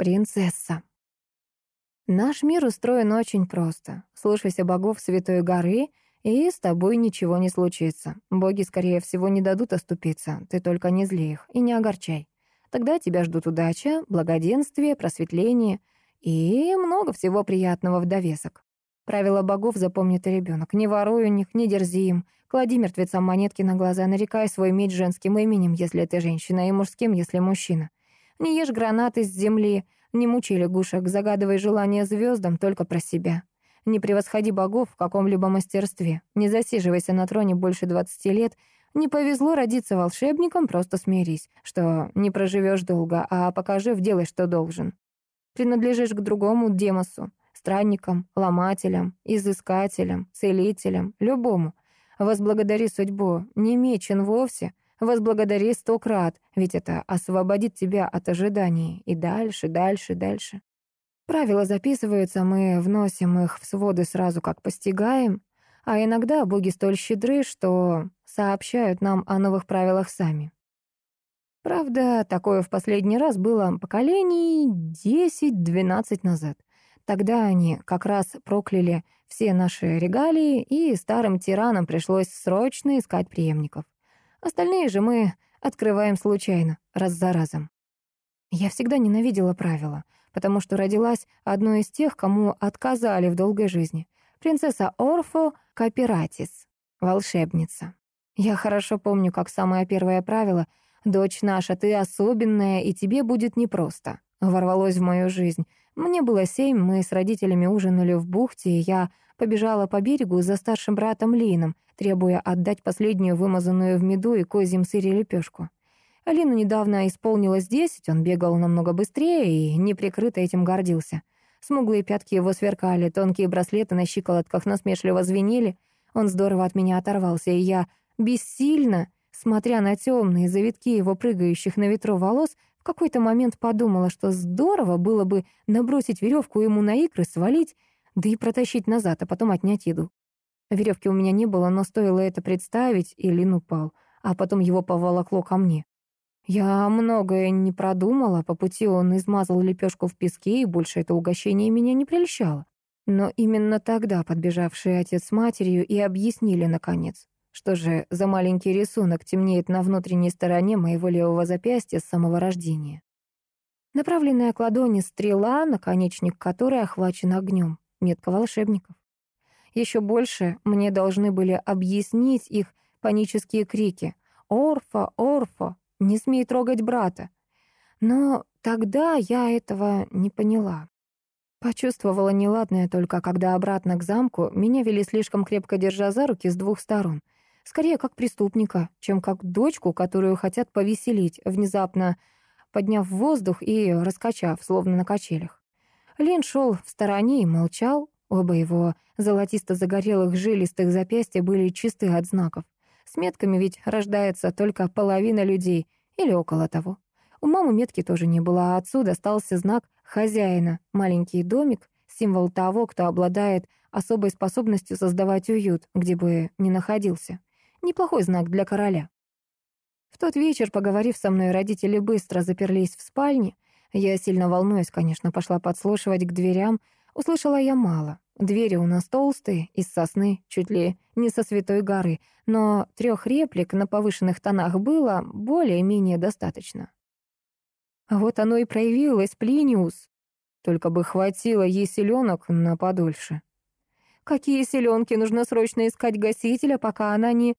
Принцесса. Наш мир устроен очень просто. Слушайся богов Святой горы, и с тобой ничего не случится. Боги, скорее всего, не дадут оступиться. Ты только не зли их и не огорчай. Тогда тебя ждут удача, благоденствие, просветление и много всего приятного в довесок. Правила богов запомнит и ребенок. Не воруй у них, не дерзи им. Клади мертвецам монетки на глаза, нарекай свой меч женским именем, если ты женщина, и мужским, если мужчина. Не ешь гранаты с земли, не мучи лягушек, загадывай желания звездам только про себя. Не превосходи богов в каком-либо мастерстве. Не засиживайся на троне больше 20 лет. Не повезло родиться волшебником, просто смирись, что не проживешь долго, а пока жив, делай, что должен. Принадлежишь к другому демосу, странникам, ломателям, изыскателям, целителям, любому. Возблагодари судьбу, не мечен вовсе, Возблагодари сто крат, ведь это освободит тебя от ожиданий. И дальше, дальше, дальше. Правила записываются, мы вносим их в своды сразу как постигаем, а иногда боги столь щедры, что сообщают нам о новых правилах сами. Правда, такое в последний раз было поколений 10-12 назад. Тогда они как раз прокляли все наши регалии, и старым тиранам пришлось срочно искать преемников. Остальные же мы открываем случайно, раз за разом. Я всегда ненавидела правила, потому что родилась одной из тех, кому отказали в долгой жизни. Принцесса Орфо Капиратис, волшебница. Я хорошо помню, как самое первое правило «Дочь наша, ты особенная, и тебе будет непросто» ворвалось в мою жизнь. Мне было семь, мы с родителями ужинали в бухте, и я побежала по берегу за старшим братом Лином, требуя отдать последнюю вымазанную в меду и козьем сыре лепешку. Алину недавно исполнилось десять, он бегал намного быстрее и неприкрыто этим гордился. Смуглые пятки его сверкали, тонкие браслеты на щиколотках насмешливо звенели. Он здорово от меня оторвался, и я бессильно, смотря на темные завитки его прыгающих на ветру волос, в какой-то момент подумала, что здорово было бы набросить веревку ему на икры, свалить да и протащить назад, а потом отнять еду. Веревки у меня не было, но стоило это представить, и Лин упал, а потом его поволокло ко мне. Я многое не продумала, по пути он измазал лепешку в песке, и больше это угощение меня не прельщало. Но именно тогда подбежавшие отец с матерью и объяснили, наконец, что же за маленький рисунок темнеет на внутренней стороне моего левого запястья с самого рождения. Направленная к ладони стрела, наконечник которой охвачен огнем метка волшебников. Еще больше мне должны были объяснить их панические крики «Орфа! Орфа! Не смей трогать брата!» Но тогда я этого не поняла. Почувствовала неладное только, когда обратно к замку меня вели слишком крепко держа за руки с двух сторон. Скорее, как преступника, чем как дочку, которую хотят повеселить, внезапно подняв воздух и раскачав, словно на качелях. Лин шел в стороне и молчал. Оба его золотисто-загорелых жилистых запястья были чисты от знаков. С метками ведь рождается только половина людей, или около того. У мамы метки тоже не было, а отсюда остался знак хозяина, маленький домик, символ того, кто обладает особой способностью создавать уют, где бы ни находился. Неплохой знак для короля. В тот вечер, поговорив со мной, родители быстро заперлись в спальне, я, сильно волнуясь, конечно, пошла подслушивать к дверям. Услышала я мало. Двери у нас толстые, из сосны, чуть ли не со святой горы, но трех реплик на повышенных тонах было более-менее достаточно. Вот оно и проявилось, Плиниус. Только бы хватило ей селенок на подольше. Какие селенки? Нужно срочно искать гасителя, пока она не...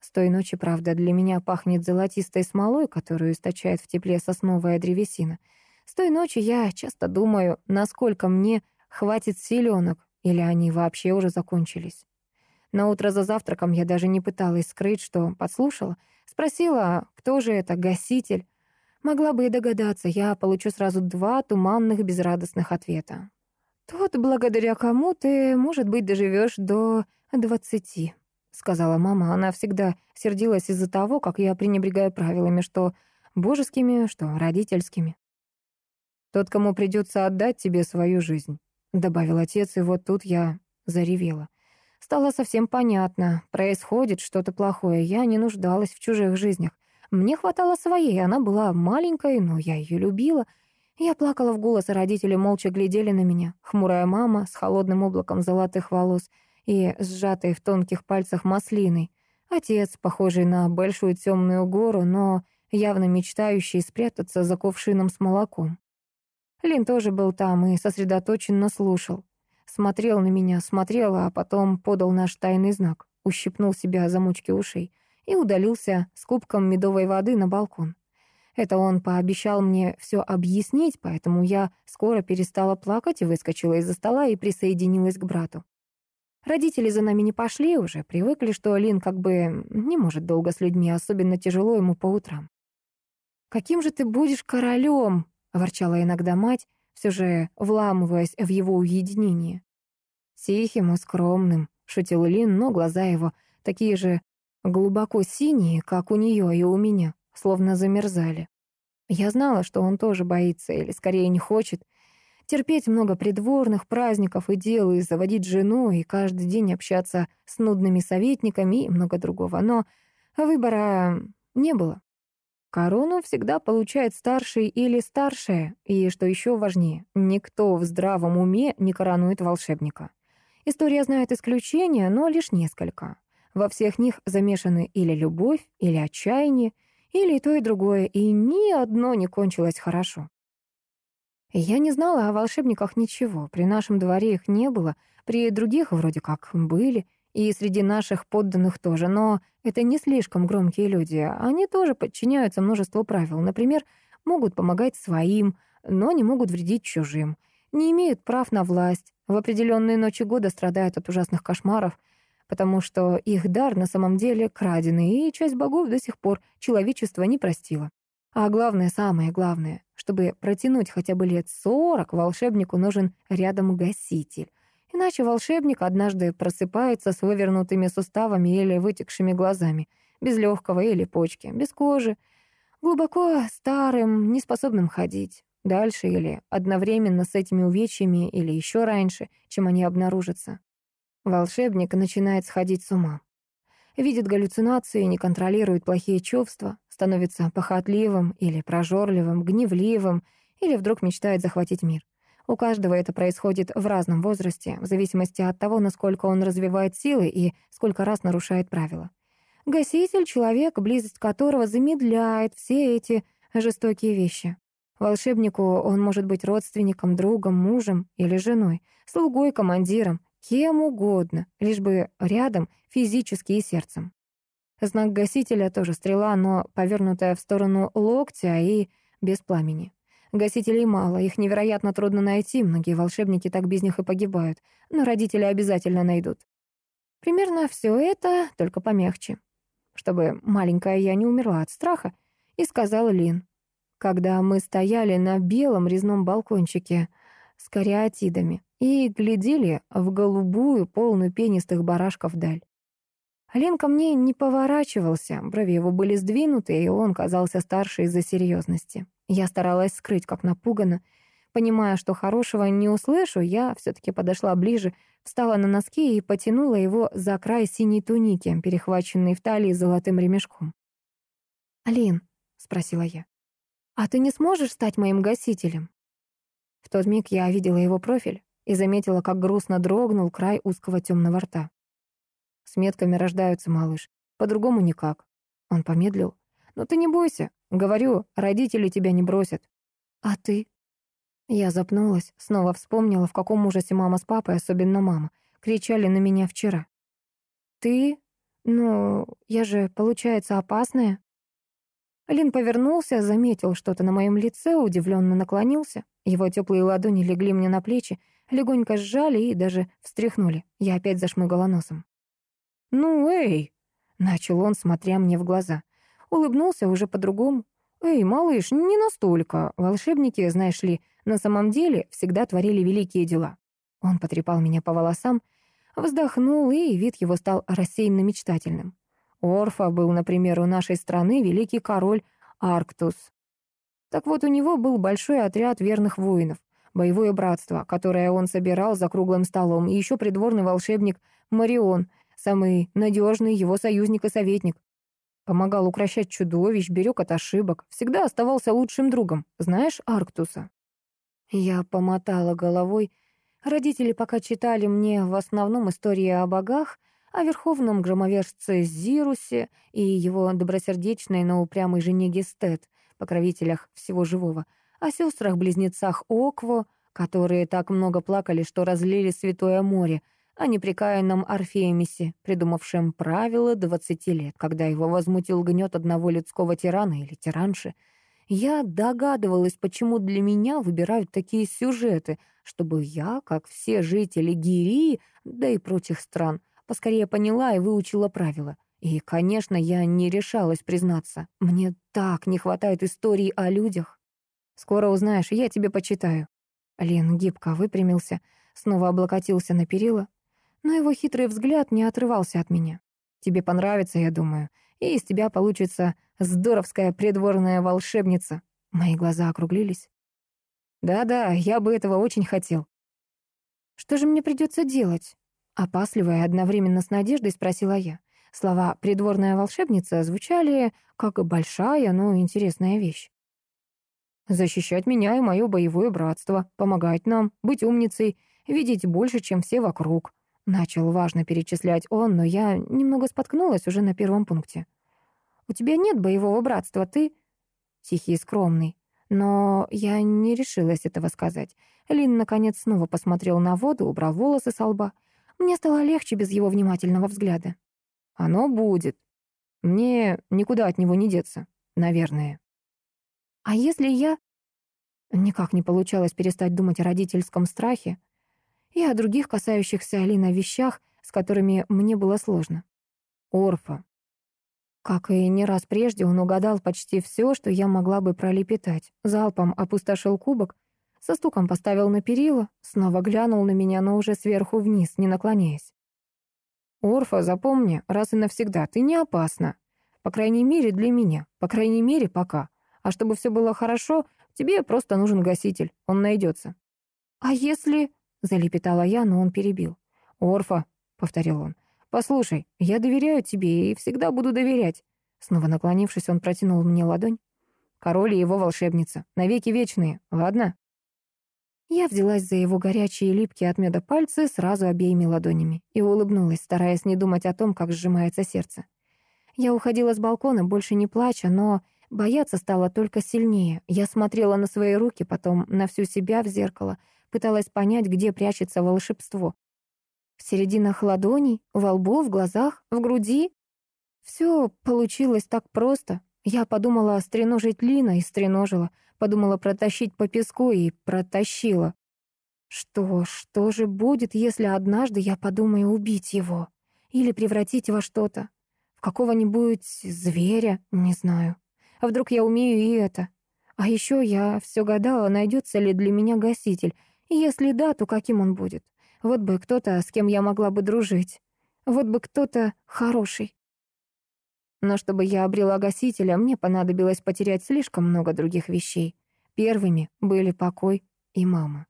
С той ночи, правда, для меня пахнет золотистой смолой, которую источает в тепле сосновая древесина. С той ночи я часто думаю, насколько мне хватит селенок, или они вообще уже закончились. На утро за завтраком я даже не пыталась скрыть, что подслушала. Спросила, кто же это, гаситель. Могла бы и догадаться, я получу сразу два туманных безрадостных ответа. Тот, благодаря кому ты, может быть, доживешь до двадцати сказала мама. Она всегда сердилась из-за того, как я пренебрегаю правилами, что божескими, что родительскими. «Тот, кому придется отдать тебе свою жизнь», — добавил отец, и вот тут я заревела. Стало совсем понятно, происходит что-то плохое, я не нуждалась в чужих жизнях. Мне хватало своей, она была маленькой, но я ее любила. Я плакала в голос, а родители молча глядели на меня. Хмурая мама с холодным облаком золотых волос и сжатой в тонких пальцах маслиной. Отец, похожий на большую темную гору, но явно мечтающий спрятаться за кувшином с молоком. Лин тоже был там и сосредоточенно слушал. Смотрел на меня, смотрел, а потом подал наш тайный знак, ущипнул себя за мучки ушей и удалился с кубком медовой воды на балкон. Это он пообещал мне все объяснить, поэтому я скоро перестала плакать и выскочила из-за стола и присоединилась к брату. Родители за нами не пошли уже, привыкли, что Лин как бы не может долго с людьми, особенно тяжело ему по утрам. «Каким же ты будешь королем?» — ворчала иногда мать, все же вламываясь в его уединение. «Тихим и скромным», — шутил Лин, но глаза его такие же глубоко синие, как у нее и у меня словно замерзали. Я знала, что он тоже боится, или скорее не хочет, терпеть много придворных праздников и дел, и заводить жену, и каждый день общаться с нудными советниками и много другого. Но выбора не было. Корону всегда получает старший или старшая, и, что еще важнее, никто в здравом уме не коронует волшебника. История знает исключения, но лишь несколько. Во всех них замешаны или любовь, или отчаяние, или то, и другое, и ни одно не кончилось хорошо. Я не знала о волшебниках ничего, при нашем дворе их не было, при других вроде как были, и среди наших подданных тоже, но это не слишком громкие люди, они тоже подчиняются множеству правил, например, могут помогать своим, но не могут вредить чужим, не имеют прав на власть, в определенные ночи года страдают от ужасных кошмаров, потому что их дар на самом деле краденый, и часть богов до сих пор человечество не простило. А главное, самое главное, чтобы протянуть хотя бы лет сорок, волшебнику нужен рядом гаситель. Иначе волшебник однажды просыпается с вывернутыми суставами или вытекшими глазами, без легкого или почки, без кожи, глубоко старым, неспособным ходить. Дальше или одновременно с этими увечьями, или еще раньше, чем они обнаружатся. Волшебник начинает сходить с ума. Видит галлюцинации, не контролирует плохие чувства, становится похотливым или прожорливым, гневливым, или вдруг мечтает захватить мир. У каждого это происходит в разном возрасте, в зависимости от того, насколько он развивает силы и сколько раз нарушает правила. Гаситель — человек, близость которого замедляет все эти жестокие вещи. Волшебнику он может быть родственником, другом, мужем или женой, слугой, командиром, Кем угодно, лишь бы рядом физически и сердцем. Знак гасителя тоже стрела, но повернутая в сторону локтя и без пламени. Гасителей мало, их невероятно трудно найти, многие волшебники так без них и погибают, но родители обязательно найдут. Примерно все это, только помягче. Чтобы маленькая я не умерла от страха, и сказал Лин. Когда мы стояли на белом резном балкончике с кариатидами, и глядели в голубую, полную пенистых барашков даль. Лин ко мне не поворачивался, брови его были сдвинуты, и он казался старше из-за серьезности. Я старалась скрыть, как напугана. Понимая, что хорошего не услышу, я все-таки подошла ближе, встала на носки и потянула его за край синей туники, перехваченной в талии золотым ремешком. «Алин», — спросила я, — «а ты не сможешь стать моим гасителем?» В тот миг я видела его профиль и заметила, как грустно дрогнул край узкого темного рта. С метками рождаются, малыш. По-другому никак. Он помедлил. Но ты не бойся. Говорю, родители тебя не бросят. А ты? Я запнулась, снова вспомнила, в каком ужасе мама с папой, особенно мама, кричали на меня вчера. Ты? Ну, я же, получается, опасная? Лин повернулся, заметил что-то на моем лице, удивленно наклонился. Его теплые ладони легли мне на плечи, легонько сжали и даже встряхнули. Я опять зашмыгала носом. «Ну, эй!» — начал он, смотря мне в глаза. Улыбнулся уже по-другому. «Эй, малыш, не настолько. Волшебники, знаешь ли, на самом деле всегда творили великие дела». Он потрепал меня по волосам, вздохнул, и вид его стал рассеянно-мечтательным. Орфа был, например, у нашей страны великий король Арктус. Так вот, у него был большой отряд верных воинов боевое братство, которое он собирал за круглым столом, и еще придворный волшебник Марион, самый надежный его союзник и советник. Помогал укращать чудовищ, берег от ошибок, всегда оставался лучшим другом. Знаешь Арктуса? Я помотала головой. Родители пока читали мне в основном истории о богах, о верховном громовержце Зирусе и его добросердечной, но упрямой жене Гестет, покровителях всего живого, о сестрах-близнецах Окво, которые так много плакали, что разлили Святое море, о непрекаянном Орфеемисе, придумавшем правила двадцати лет, когда его возмутил гнет одного людского тирана или тиранши. Я догадывалась, почему для меня выбирают такие сюжеты, чтобы я, как все жители Гирии, да и прочих стран, поскорее поняла и выучила правила. И, конечно, я не решалась признаться. Мне так не хватает историй о людях. Скоро узнаешь, я тебе почитаю. Лен гибко выпрямился, снова облокотился на перила, но его хитрый взгляд не отрывался от меня. Тебе понравится, я думаю, и из тебя получится здоровская придворная волшебница. Мои глаза округлились. Да-да, я бы этого очень хотел. Что же мне придется делать? Опасливая одновременно с надеждой спросила я. Слова «придворная волшебница» звучали как большая, но интересная вещь. «Защищать меня и мое боевое братство, помогать нам, быть умницей, видеть больше, чем все вокруг». Начал важно перечислять он, но я немного споткнулась уже на первом пункте. «У тебя нет боевого братства, ты...» Тихий и скромный. Но я не решилась этого сказать. Лин, наконец, снова посмотрел на воду, убрал волосы со лба. Мне стало легче без его внимательного взгляда. Оно будет. Мне никуда от него не деться, наверное. А если я... Никак не получалось перестать думать о родительском страхе и о других касающихся Алины вещах, с которыми мне было сложно. Орфа. Как и не раз прежде, он угадал почти все, что я могла бы пролепетать. Залпом опустошил кубок, со стуком поставил на перила, снова глянул на меня, но уже сверху вниз, не наклоняясь. «Орфа, запомни, раз и навсегда, ты не опасна. По крайней мере, для меня. По крайней мере, пока. А чтобы все было хорошо, тебе просто нужен гаситель. Он найдется». «А если...» — залепетала я, но он перебил. «Орфа», — повторил он, — «послушай, я доверяю тебе и всегда буду доверять». Снова наклонившись, он протянул мне ладонь. «Король и его волшебница. Навеки вечные. Ладно?» Я взялась за его горячие липкие от меда пальцы сразу обеими ладонями и улыбнулась, стараясь не думать о том, как сжимается сердце. Я уходила с балкона, больше не плача, но бояться стало только сильнее. Я смотрела на свои руки, потом на всю себя в зеркало, пыталась понять, где прячется волшебство. В серединах ладоней, во лбу, в глазах, в груди. Все получилось так просто. Я подумала стреножить Лина и стреножила — Подумала протащить по песку и протащила. Что, что же будет, если однажды я подумаю убить его? Или превратить во что-то? В какого-нибудь зверя? Не знаю. А вдруг я умею и это? А еще я все гадала, найдется ли для меня гаситель. И если да, то каким он будет? Вот бы кто-то, с кем я могла бы дружить. Вот бы кто-то хороший. Но чтобы я обрела гасителя, мне понадобилось потерять слишком много других вещей. Первыми были покой и мама.